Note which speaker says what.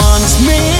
Speaker 1: wants me.